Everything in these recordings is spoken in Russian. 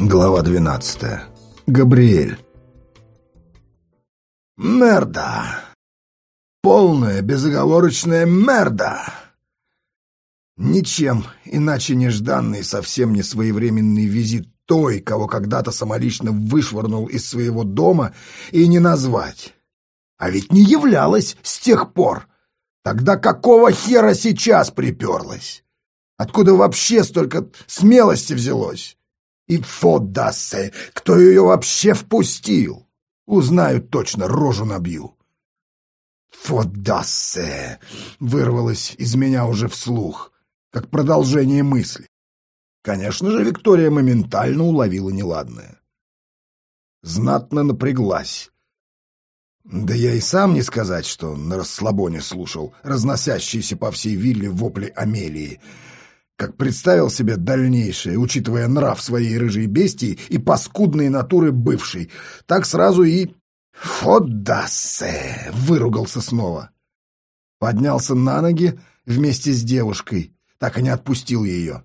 Глава 12. Габриэль. Мерда. Полная, безоговорочная мерда. Ничем иначе нежданный, совсем не своевременный визит той, кого когда-то самолично вышвырнул из своего дома, и не назвать. А ведь не являлась с тех пор. Тогда какого хера сейчас приперлась? Откуда вообще столько смелости взялось? И фодассе, кто ее вообще впустил? Узнаю точно, рожу набью. Фодассе вырвалось из меня уже вслух, как продолжение мысли. Конечно же, Виктория моментально уловила неладное. Знатно напряглась. Да я и сам не сказать, что на расслабоне слушал разносящиеся по всей вилле вопли Амелии — как представил себе дальнейшее, учитывая нрав своей рыжей бестии и паскудные натуры бывшей, так сразу и... «Фодассе!» — выругался снова. Поднялся на ноги вместе с девушкой, так и не отпустил ее.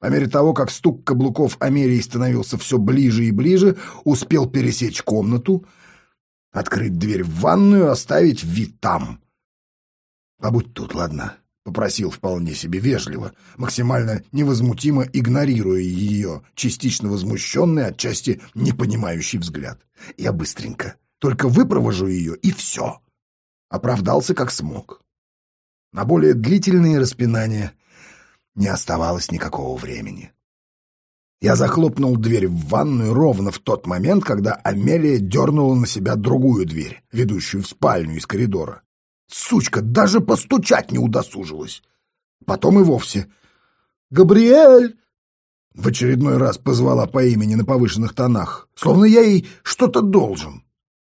По мере того, как стук каблуков Америи становился все ближе и ближе, успел пересечь комнату, открыть дверь в ванную, оставить вид там. Побудь тут, ладно? — попросил вполне себе вежливо, максимально невозмутимо игнорируя ее частично возмущенный, отчасти непонимающий взгляд. «Я быстренько. Только выпровожу ее, и все». Оправдался как смог. На более длительные распинания не оставалось никакого времени. Я захлопнул дверь в ванную ровно в тот момент, когда Амелия дернула на себя другую дверь, ведущую в спальню из коридора. Сучка даже постучать не удосужилась. Потом и вовсе. «Габриэль!» В очередной раз позвала по имени на повышенных тонах, словно я ей что-то должен.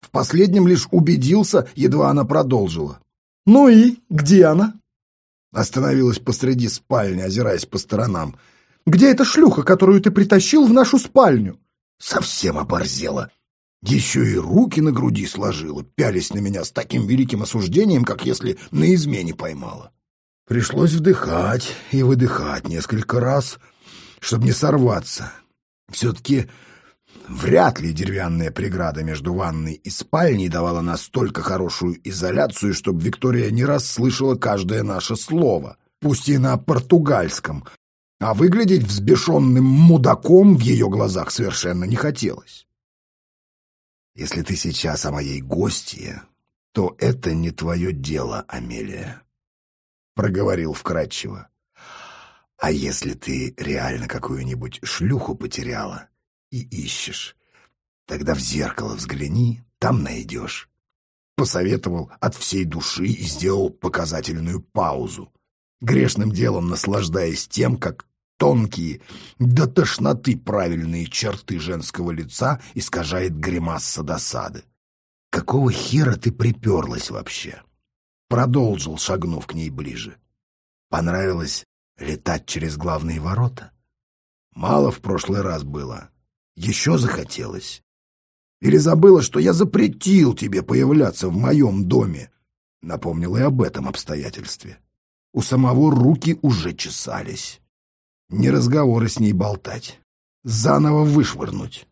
В последнем лишь убедился, едва она продолжила. «Ну и где она?» Остановилась посреди спальни, озираясь по сторонам. «Где эта шлюха, которую ты притащил в нашу спальню?» Совсем оборзела. Еще и руки на груди сложила, пялись на меня с таким великим осуждением, как если на измене поймала. Пришлось вдыхать и выдыхать несколько раз, чтобы не сорваться. Все-таки вряд ли деревянная преграда между ванной и спальней давала настолько хорошую изоляцию, чтобы Виктория не расслышала каждое наше слово, пусть и на португальском, а выглядеть взбешенным мудаком в ее глазах совершенно не хотелось. Если ты сейчас о моей гостье, то это не твое дело, Амелия, — проговорил вкратчиво. А если ты реально какую-нибудь шлюху потеряла и ищешь, тогда в зеркало взгляни, там найдешь. Посоветовал от всей души и сделал показательную паузу, грешным делом наслаждаясь тем, как тонкие, до тошноты правильные черты женского лица искажает гримаса досады. «Какого хера ты приперлась вообще?» Продолжил, шагнув к ней ближе. «Понравилось летать через главные ворота?» «Мало в прошлый раз было. Еще захотелось. Или забыла, что я запретил тебе появляться в моем доме?» Напомнил и об этом обстоятельстве. У самого руки уже чесались. Не разговоры с ней болтать. Заново вышвырнуть.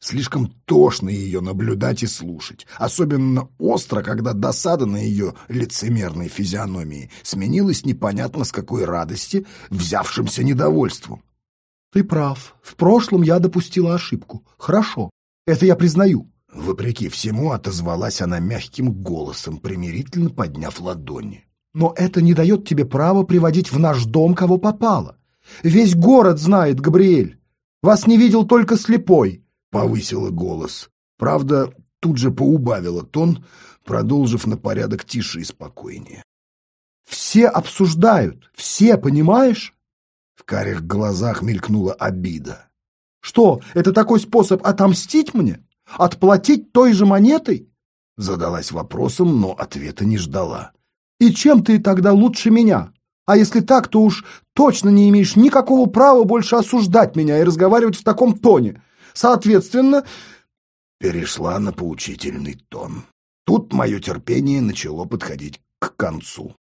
Слишком тошно ее наблюдать и слушать. Особенно остро, когда досада на ее лицемерной физиономии сменилась непонятно с какой радости взявшимся недовольством. «Ты прав. В прошлом я допустила ошибку. Хорошо. Это я признаю». Вопреки всему отозвалась она мягким голосом, примирительно подняв ладони. «Но это не дает тебе права приводить в наш дом, кого попало. Весь город знает, Габриэль. Вас не видел только слепой, — повысила голос. Правда, тут же поубавила тон, продолжив на порядок тише и спокойнее. Все обсуждают, все, понимаешь? В карих глазах мелькнула обида. Что, это такой способ отомстить мне? Отплатить той же монетой? Задалась вопросом, но ответа не ждала. И чем ты тогда лучше меня? А если так, то уж точно не имеешь никакого права больше осуждать меня и разговаривать в таком тоне. Соответственно...» Перешла на поучительный тон. Тут мое терпение начало подходить к концу.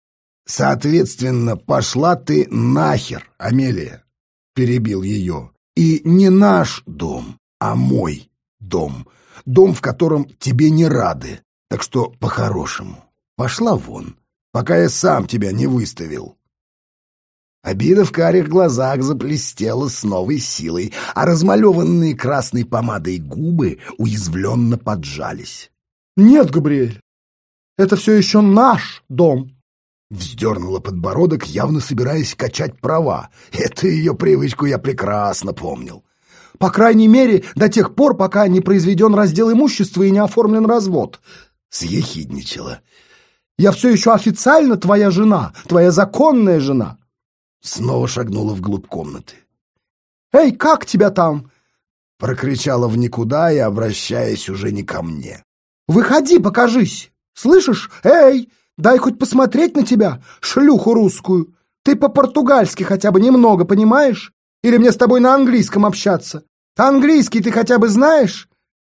«Соответственно, пошла ты нахер, Амелия!» — перебил ее. И не наш дом, а мой дом. Дом, в котором тебе не рады. Так что по-хорошему. Пошла вон, пока я сам тебя не выставил. Обида в карих глазах заплестела с новой силой, а размалеванные красной помадой губы уязвленно поджались. «Нет, Габриэль, это все еще наш дом!» Вздернула подбородок, явно собираясь качать права. Эту ее привычку я прекрасно помнил. «По крайней мере, до тех пор, пока не произведен раздел имущества и не оформлен развод!» Съехидничала. «Я все еще официально твоя жена, твоя законная жена!» Снова шагнула вглубь комнаты. «Эй, как тебя там?» Прокричала в никуда и обращаясь уже не ко мне. «Выходи, покажись! Слышишь? Эй, дай хоть посмотреть на тебя, шлюху русскую! Ты по-португальски хотя бы немного понимаешь? Или мне с тобой на английском общаться? Английский ты хотя бы знаешь?»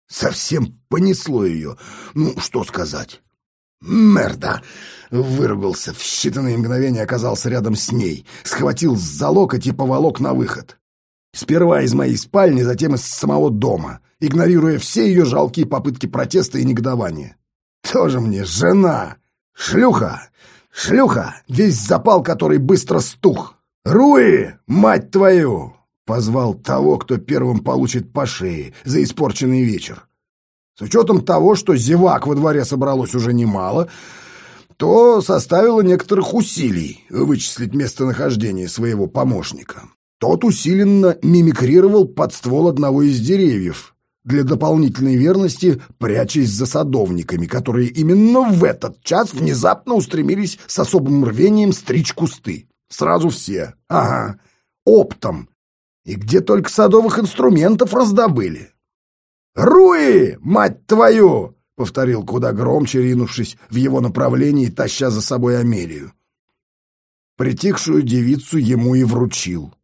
Совсем понесло ее. Ну, что сказать. «Мерда!» — выругался, в считанные мгновения оказался рядом с ней, схватил за локоть и поволок на выход. Сперва из моей спальни, затем из самого дома, игнорируя все ее жалкие попытки протеста и негодования. «Тоже мне жена! Шлюха! Шлюха! Весь запал, который быстро стух! Руи, мать твою!» Позвал того, кто первым получит по шее за испорченный вечер. С учетом того, что зевак во дворе собралось уже немало, то составило некоторых усилий вычислить местонахождение своего помощника. Тот усиленно мимикрировал под ствол одного из деревьев, для дополнительной верности прячась за садовниками, которые именно в этот час внезапно устремились с особым рвением стричь кусты. Сразу все. Ага. Оптом. И где только садовых инструментов раздобыли. «Руи, мать твою!» — повторил куда громче, ринувшись в его направлении, таща за собой Амелию. Притихшую девицу ему и вручил.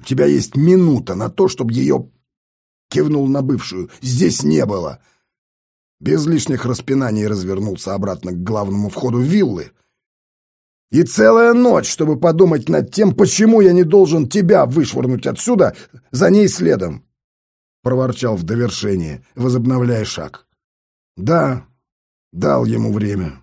«У тебя есть минута на то, чтобы ее...» — кивнул на бывшую. «Здесь не было!» Без лишних распинаний развернулся обратно к главному входу виллы. «И целая ночь, чтобы подумать над тем, почему я не должен тебя вышвырнуть отсюда за ней следом!» — проворчал в довершение, возобновляя шаг. «Да, дал ему время.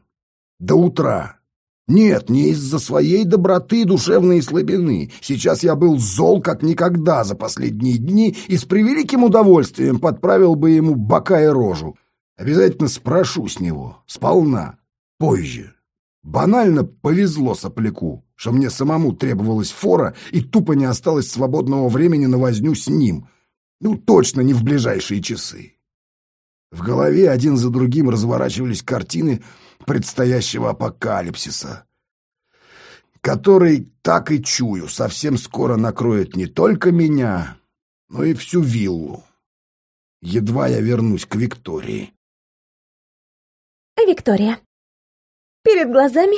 До утра. Нет, не из-за своей доброты и душевной слабины. Сейчас я был зол как никогда за последние дни и с превеликим удовольствием подправил бы ему бока и рожу. Обязательно спрошу с него, сполна, позже. Банально повезло сопляку, что мне самому требовалась фора и тупо не осталось свободного времени на возню с ним — ну, точно не в ближайшие часы. В голове один за другим разворачивались картины предстоящего апокалипсиса, который, так и чую, совсем скоро накроет не только меня, но и всю виллу. Едва я вернусь к Виктории. Виктория. Перед глазами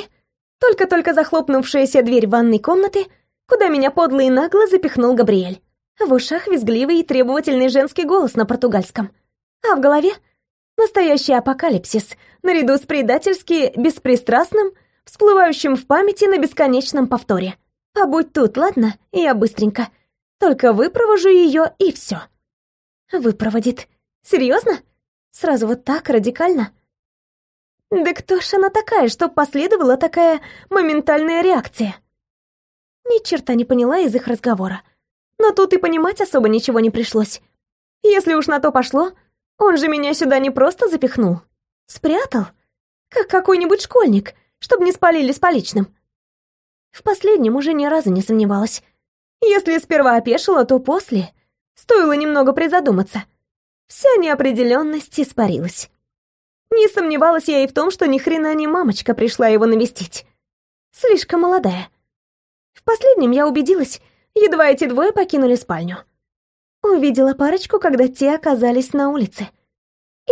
только-только захлопнувшаяся дверь ванной комнаты, куда меня подло и нагло запихнул Габриэль. В ушах визгливый и требовательный женский голос на португальском. А в голове настоящий апокалипсис, наряду с предательски беспристрастным, всплывающим в памяти на бесконечном повторе. Побудь тут, ладно? Я быстренько. Только выпровожу ее и все. Выпроводит. Серьезно? Сразу вот так, радикально? Да кто ж она такая, что последовала такая моментальная реакция? Ни черта не поняла из их разговора. Но тут и понимать особо ничего не пришлось. Если уж на то пошло, он же меня сюда не просто запихнул. Спрятал, как какой-нибудь школьник, чтобы не спалили с поличным. В последнем уже ни разу не сомневалась. Если сперва опешила, то после стоило немного призадуматься. Вся неопределенность испарилась. Не сомневалась я и в том, что ни хрена не мамочка пришла его навестить. Слишком молодая. В последнем я убедилась, едва эти двое покинули спальню. Увидела парочку, когда те оказались на улице.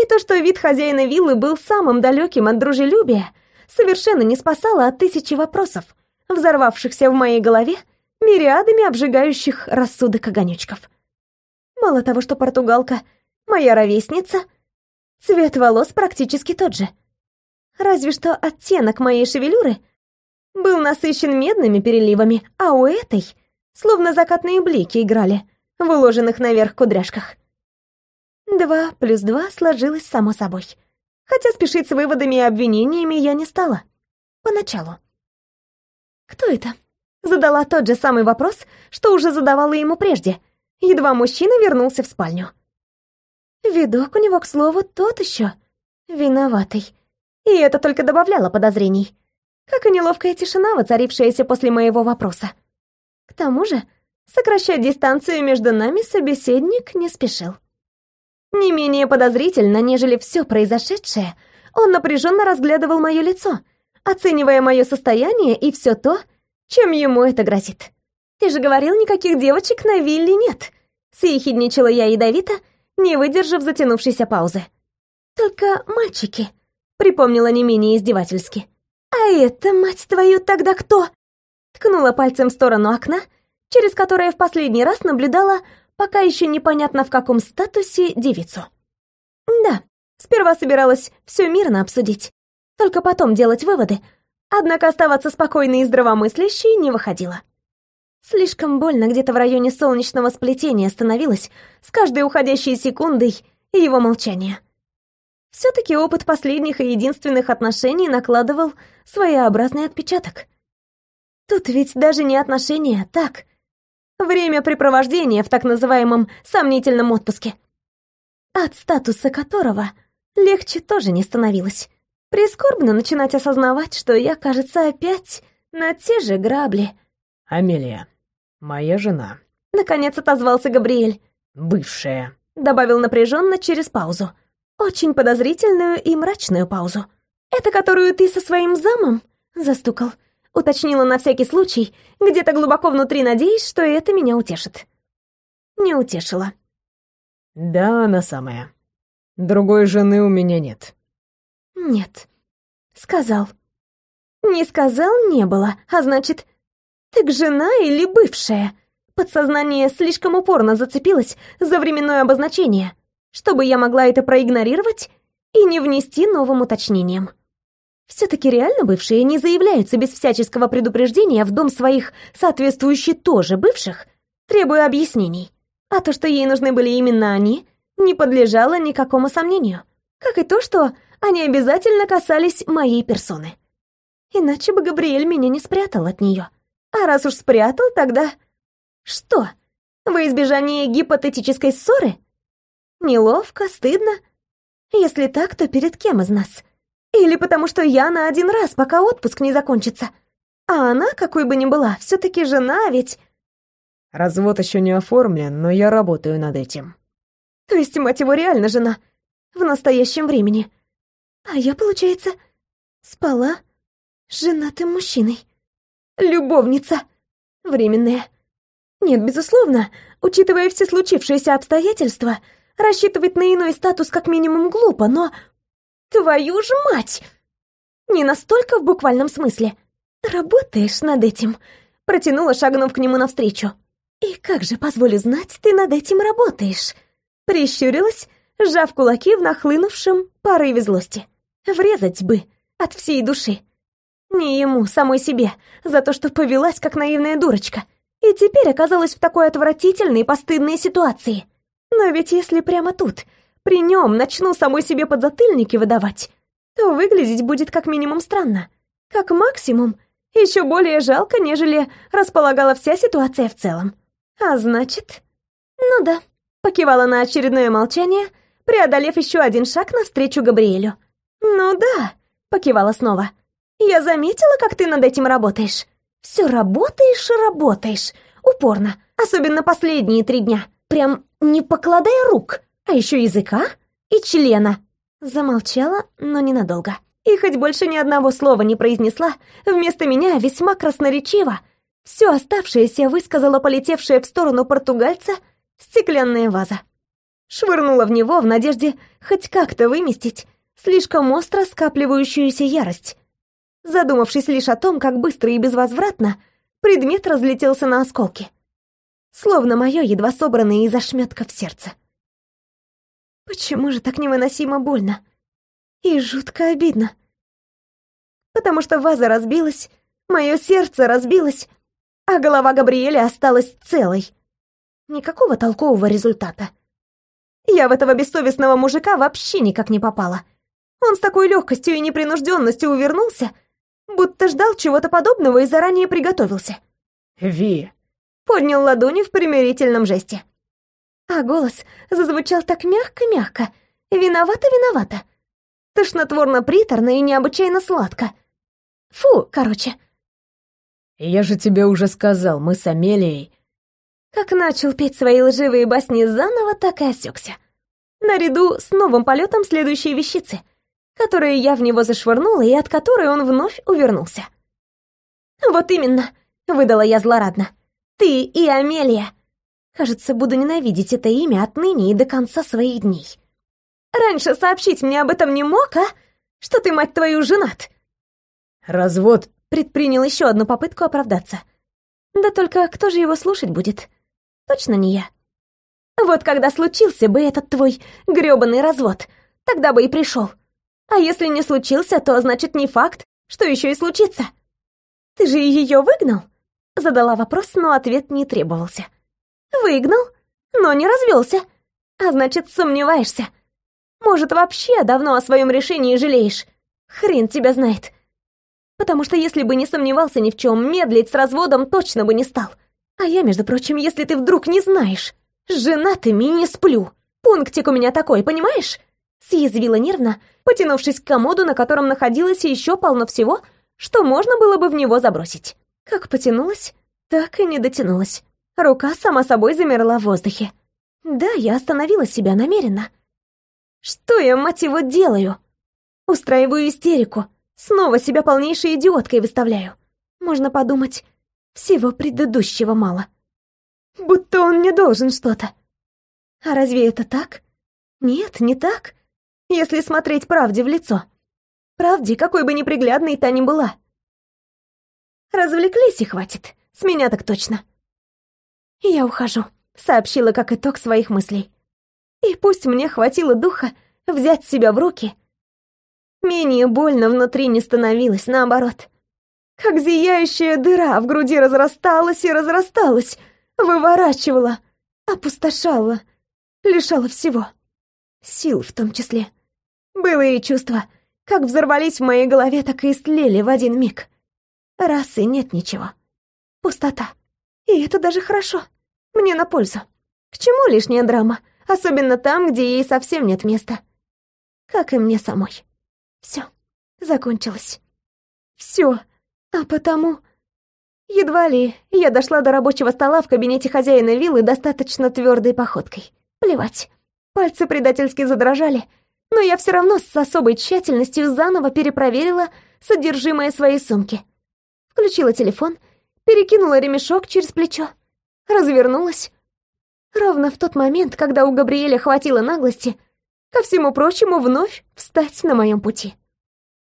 И то, что вид хозяина виллы был самым далеким от дружелюбия, совершенно не спасало от тысячи вопросов, взорвавшихся в моей голове мириадами обжигающих рассудок огонечков. Мало того, что португалка моя ровесница, цвет волос практически тот же. Разве что оттенок моей шевелюры был насыщен медными переливами, а у этой словно закатные блики играли, в уложенных наверх кудряшках. Два плюс два сложилось само собой. Хотя спешить с выводами и обвинениями я не стала. Поначалу. «Кто это?» Задала тот же самый вопрос, что уже задавала ему прежде. Едва мужчина вернулся в спальню. Видок у него, к слову, тот еще. Виноватый. И это только добавляло подозрений. Как и неловкая тишина, воцарившаяся после моего вопроса. К тому же, сокращать дистанцию между нами собеседник не спешил. Не менее подозрительно, нежели все произошедшее, он напряженно разглядывал мое лицо, оценивая мое состояние и все то, чем ему это грозит. «Ты же говорил, никаких девочек на вилле нет», — съехидничала я ядовито, не выдержав затянувшейся паузы. «Только мальчики», — припомнила не менее издевательски. «А это, мать твою, тогда кто?» Ткнула пальцем в сторону окна, через которое в последний раз наблюдала пока еще непонятно в каком статусе девицу. Да, сперва собиралась все мирно обсудить, только потом делать выводы, однако оставаться спокойной и здравомыслящей не выходило. Слишком больно где-то в районе солнечного сплетения становилось с каждой уходящей секундой его молчания. Все-таки опыт последних и единственных отношений накладывал своеобразный отпечаток. Тут ведь даже не отношения, так, времяпрепровождение в так называемом сомнительном отпуске, от статуса которого легче тоже не становилось. Прискорбно начинать осознавать, что я, кажется, опять на те же грабли. «Амелия, моя жена», — наконец отозвался Габриэль. «Бывшая», — добавил напряженно через паузу. Очень подозрительную и мрачную паузу. «Это которую ты со своим замом?» — застукал. Уточнила на всякий случай, где-то глубоко внутри надеясь, что это меня утешит. Не утешила. «Да, она самая. Другой жены у меня нет». «Нет». Сказал. Не сказал, не было, а значит, так жена или бывшая? Подсознание слишком упорно зацепилось за временное обозначение, чтобы я могла это проигнорировать и не внести новым уточнением. Все-таки реально бывшие не заявляются без всяческого предупреждения в дом своих соответствующих тоже бывших, требуя объяснений. А то, что ей нужны были именно они, не подлежало никакому сомнению. Как и то, что они обязательно касались моей персоны. Иначе бы Габриэль меня не спрятал от нее. А раз уж спрятал, тогда... Что? Во избежание гипотетической ссоры? Неловко, стыдно? Если так, то перед кем из нас? Или потому что я на один раз, пока отпуск не закончится. А она, какой бы ни была, все таки жена ведь... Развод еще не оформлен, но я работаю над этим. То есть, мать его, реально жена. В настоящем времени. А я, получается, спала с женатым мужчиной. Любовница. Временная. Нет, безусловно, учитывая все случившиеся обстоятельства, рассчитывать на иной статус как минимум глупо, но Твою ж мать! Не настолько в буквальном смысле. Работаешь над этим. Протянула, шагнув к нему навстречу. И как же, позволю знать, ты над этим работаешь? Прищурилась, сжав кулаки в нахлынувшем порыве злости. Врезать бы от всей души. Не ему, самой себе, за то, что повелась как наивная дурочка. И теперь оказалась в такой отвратительной и постыдной ситуации. Но ведь если прямо тут при нем начну самой себе подзатыльники выдавать, то выглядеть будет как минимум странно. Как максимум, еще более жалко, нежели располагала вся ситуация в целом. А значит... Ну да, покивала на очередное молчание, преодолев еще один шаг навстречу Габриэлю. «Ну да», — покивала снова. «Я заметила, как ты над этим работаешь. Все работаешь и работаешь. Упорно. Особенно последние три дня. Прям не покладая рук а еще языка и члена. Замолчала, но ненадолго. И хоть больше ни одного слова не произнесла, вместо меня весьма красноречиво все оставшееся высказала полетевшая в сторону португальца стеклянная ваза. Швырнула в него в надежде хоть как-то выместить слишком остро скапливающуюся ярость. Задумавшись лишь о том, как быстро и безвозвратно предмет разлетелся на осколки. Словно мое едва собранное из ошметка в сердце. Почему же так невыносимо больно? И жутко обидно. Потому что ваза разбилась, мое сердце разбилось, а голова Габриэля осталась целой. Никакого толкового результата. Я в этого бессовестного мужика вообще никак не попала. Он с такой легкостью и непринужденностью увернулся, будто ждал чего-то подобного и заранее приготовился. Ви, Поднял ладони в примирительном жесте. А голос зазвучал так мягко-мягко. Виновата-виновата. Тошнотворно-приторно и необычайно сладко. Фу, короче. я же тебе уже сказал, мы с Амелией... Как начал петь свои лживые басни заново, так и осекся. Наряду с новым полетом следующей вещицы, которые я в него зашвырнула и от которой он вновь увернулся. «Вот именно», — выдала я злорадно. «Ты и Амелия. Кажется, буду ненавидеть это имя отныне и до конца своих дней. Раньше сообщить мне об этом не мог, а? Что ты, мать твою, женат?» Развод Предпринял еще одну попытку оправдаться. Да только кто же его слушать будет? Точно не я. Вот когда случился бы этот твой грёбаный развод, тогда бы и пришел. А если не случился, то значит не факт, что еще и случится. Ты же ее выгнал? Задала вопрос, но ответ не требовался. Выгнал, но не развелся. А значит, сомневаешься. Может, вообще давно о своем решении жалеешь. Хрен тебя знает. Потому что если бы не сомневался ни в чем, медлить с разводом точно бы не стал. А я, между прочим, если ты вдруг не знаешь, с женатыми не сплю. Пунктик у меня такой, понимаешь? Съязвила нервно, потянувшись к комоду, на котором находилось еще полно всего, что можно было бы в него забросить. Как потянулась, так и не дотянулась. Рука сама собой замерла в воздухе. Да, я остановила себя намеренно. Что я, мать его, делаю? Устраиваю истерику, Снова себя полнейшей идиоткой выставляю. Можно подумать, всего предыдущего мало. Будто он не должен что-то. А разве это так? Нет, не так. Если смотреть правде в лицо. Правде, какой бы неприглядной та ни была. Развлеклись и хватит. С меня так точно. Я ухожу, сообщила как итог своих мыслей. И пусть мне хватило духа взять себя в руки — Менее больно внутри не становилось, наоборот. Как зияющая дыра в груди разрасталась и разрасталась, выворачивала, опустошала, лишала всего. Сил в том числе. Былые чувства, как взорвались в моей голове, так и истлели в один миг. Раз и нет ничего. Пустота. И это даже хорошо. Мне на пользу. К чему лишняя драма? Особенно там, где ей совсем нет места. Как и мне самой. Все, закончилось. Все. А потому... Едва ли я дошла до рабочего стола в кабинете хозяина виллы достаточно твердой походкой. Плевать. Пальцы предательски задрожали, но я все равно с особой тщательностью заново перепроверила содержимое своей сумки. Включила телефон, перекинула ремешок через плечо, развернулась. Ровно в тот момент, когда у Габриэля хватило наглости ко всему прочему, вновь встать на моем пути.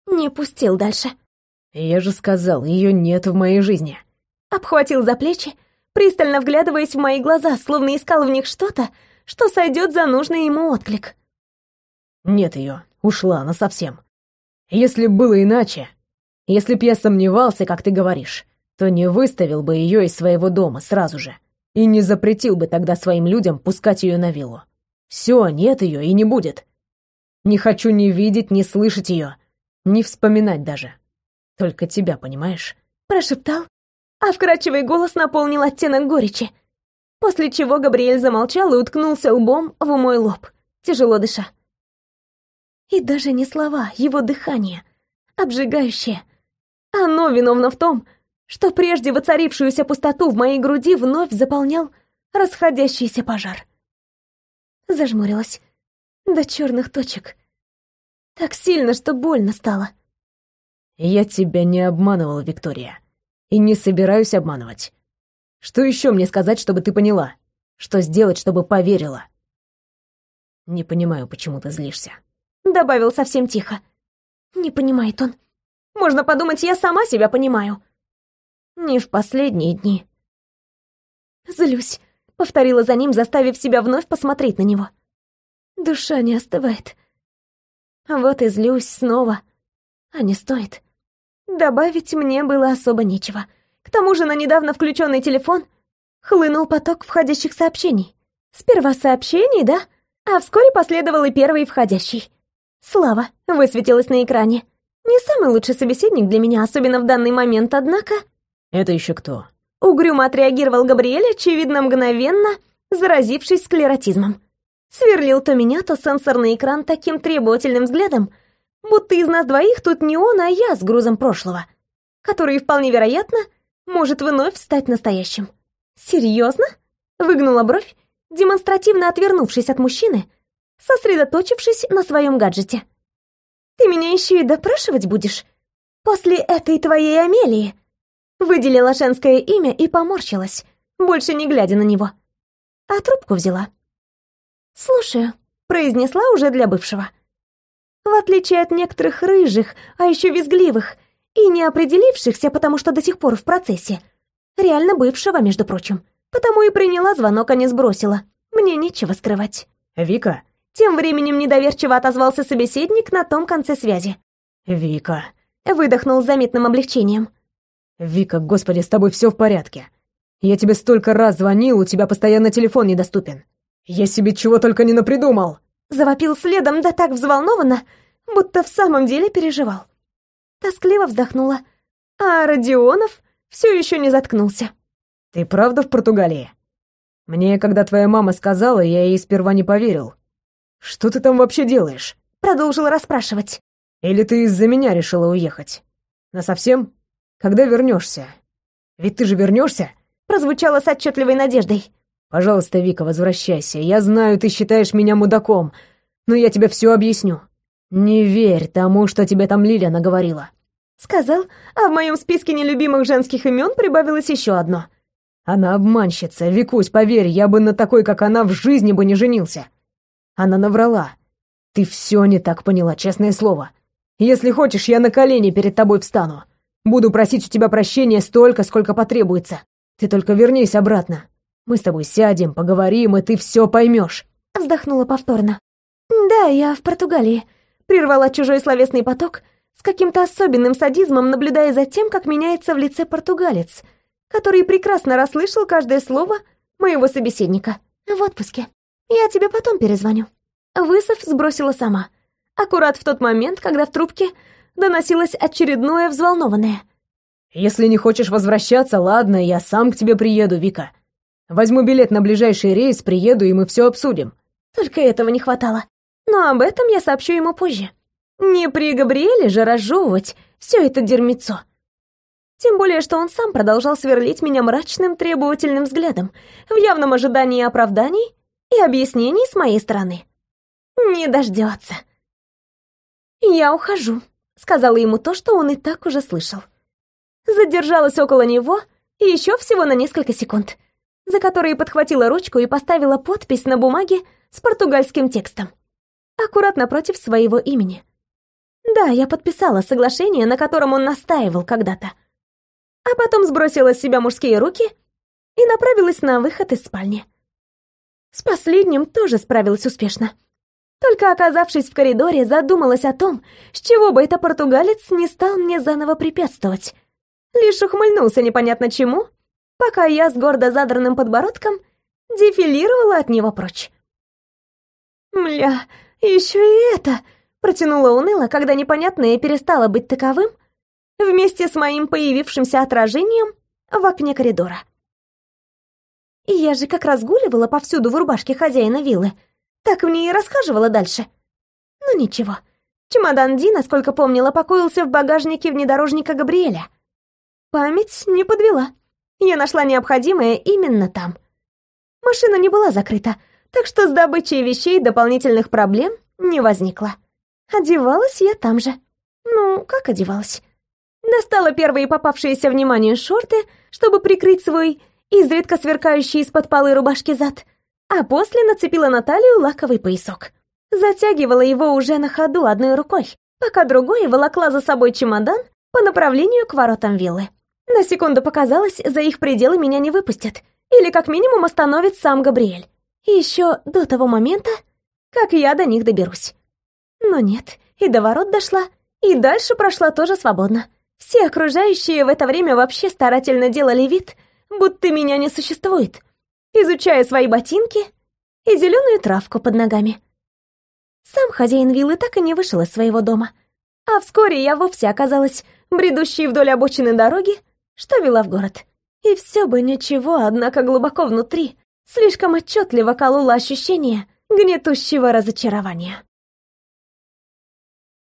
Не пустил дальше. Я же сказал, ее нет в моей жизни. Обхватил за плечи, пристально вглядываясь в мои глаза, словно искал в них что-то, что сойдет за нужный ему отклик. Нет ее, ушла она совсем. Если было иначе, если б я сомневался, как ты говоришь, то не выставил бы ее из своего дома сразу же и не запретил бы тогда своим людям пускать ее на виллу. Все, нет ее и не будет. Не хочу ни видеть, ни слышать ее, ни вспоминать даже. Только тебя, понимаешь? Прошептал, а вкрадчивый голос наполнил оттенок горечи. После чего Габриэль замолчал и уткнулся лбом в мой лоб, тяжело дыша. И даже не слова, его дыхание, обжигающее. Оно виновно в том, что прежде воцарившуюся пустоту в моей груди вновь заполнял расходящийся пожар зажмурилась. До черных точек. Так сильно, что больно стало. Я тебя не обманывала, Виктория. И не собираюсь обманывать. Что еще мне сказать, чтобы ты поняла? Что сделать, чтобы поверила? Не понимаю, почему ты злишься. Добавил совсем тихо. Не понимает он. Можно подумать, я сама себя понимаю. Не в последние дни. Злюсь повторила за ним, заставив себя вновь посмотреть на него. Душа не остывает. Вот и злюсь снова. А не стоит. Добавить мне было особо нечего. К тому же на недавно включенный телефон хлынул поток входящих сообщений. Сперва сообщений, да? А вскоре последовал и первый входящий. Слава высветилась на экране. Не самый лучший собеседник для меня, особенно в данный момент, однако... «Это еще кто?» Угрюмо отреагировал Габриэль, очевидно, мгновенно, заразившись склеротизмом. Сверлил то меня, то сенсорный экран таким требовательным взглядом, будто из нас двоих тут не он, а я с грузом прошлого, который, вполне вероятно, может вновь стать настоящим. «Серьезно?» — выгнула бровь, демонстративно отвернувшись от мужчины, сосредоточившись на своем гаджете. «Ты меня еще и допрашивать будешь? После этой твоей Амелии?» Выделила женское имя и поморщилась, больше не глядя на него. А трубку взяла. «Слушаю», — произнесла уже для бывшего. В отличие от некоторых рыжих, а еще визгливых и не определившихся, потому что до сих пор в процессе. Реально бывшего, между прочим. Потому и приняла звонок, а не сбросила. Мне нечего скрывать. «Вика?» Тем временем недоверчиво отозвался собеседник на том конце связи. «Вика?» Выдохнул с заметным облегчением. «Вика, господи, с тобой все в порядке. Я тебе столько раз звонил, у тебя постоянно телефон недоступен. Я себе чего только не напридумал!» Завопил следом, да так взволнованно, будто в самом деле переживал. Тоскливо вздохнула, а Родионов все еще не заткнулся. «Ты правда в Португалии?» «Мне, когда твоя мама сказала, я ей сперва не поверил. Что ты там вообще делаешь?» Продолжила расспрашивать. «Или ты из-за меня решила уехать? Насовсем?» Когда вернешься? Ведь ты же вернешься? Прозвучало с отчетливой надеждой. Пожалуйста, Вика, возвращайся. Я знаю, ты считаешь меня мудаком, но я тебе все объясню. Не верь тому, что тебе там Лиля наговорила. Сказал, а в моем списке нелюбимых женских имен прибавилось еще одно. Она обманщица, Викусь, поверь, я бы на такой, как она, в жизни бы не женился. Она наврала. Ты все не так поняла, честное слово. Если хочешь, я на колени перед тобой встану. Буду просить у тебя прощения столько, сколько потребуется. Ты только вернись обратно. Мы с тобой сядем, поговорим, и ты все поймешь. Вздохнула повторно. Да, я в Португалии. Прервала чужой словесный поток, с каким-то особенным садизмом, наблюдая за тем, как меняется в лице португалец, который прекрасно расслышал каждое слово моего собеседника. В отпуске. Я тебе потом перезвоню. Высов сбросила сама. Аккурат в тот момент, когда в трубке доносилось очередное взволнованное. «Если не хочешь возвращаться, ладно, я сам к тебе приеду, Вика. Возьму билет на ближайший рейс, приеду, и мы все обсудим». Только этого не хватало. Но об этом я сообщу ему позже. Не при Габриэле же разжевывать все это дерьмецо. Тем более, что он сам продолжал сверлить меня мрачным требовательным взглядом, в явном ожидании оправданий и объяснений с моей стороны. Не дождется. Я ухожу сказала ему то, что он и так уже слышал. Задержалась около него еще всего на несколько секунд, за которые подхватила ручку и поставила подпись на бумаге с португальским текстом, аккуратно против своего имени. Да, я подписала соглашение, на котором он настаивал когда-то. А потом сбросила с себя мужские руки и направилась на выход из спальни. С последним тоже справилась успешно. Только оказавшись в коридоре, задумалась о том, с чего бы это португалец не стал мне заново препятствовать. Лишь ухмыльнулся непонятно чему, пока я с гордо задранным подбородком дефилировала от него прочь. «Мля, еще и это!» — протянула уныло, когда непонятное перестало быть таковым, вместе с моим появившимся отражением в окне коридора. И я же как разгуливала повсюду в рубашке хозяина виллы — так мне и расхаживала дальше. Ну ничего. Чемодан Ди, насколько помнила, покоился в багажнике внедорожника Габриэля. Память не подвела. Я нашла необходимое именно там. Машина не была закрыта, так что с добычей вещей дополнительных проблем не возникло. Одевалась я там же. Ну, как одевалась? Достала первые попавшиеся вниманию шорты, чтобы прикрыть свой изредка сверкающий из-под полы рубашки зад — а после нацепила на талию лаковый поясок. Затягивала его уже на ходу одной рукой, пока другой волокла за собой чемодан по направлению к воротам виллы. На секунду показалось, за их пределы меня не выпустят, или как минимум остановит сам Габриэль. еще до того момента, как я до них доберусь. Но нет, и до ворот дошла, и дальше прошла тоже свободно. Все окружающие в это время вообще старательно делали вид, будто меня не существует, изучая свои ботинки и зеленую травку под ногами. Сам хозяин виллы так и не вышел из своего дома. А вскоре я вовсе оказалась бредущей вдоль обочины дороги, что вела в город. И все бы ничего, однако глубоко внутри слишком отчетливо кололо ощущение гнетущего разочарования.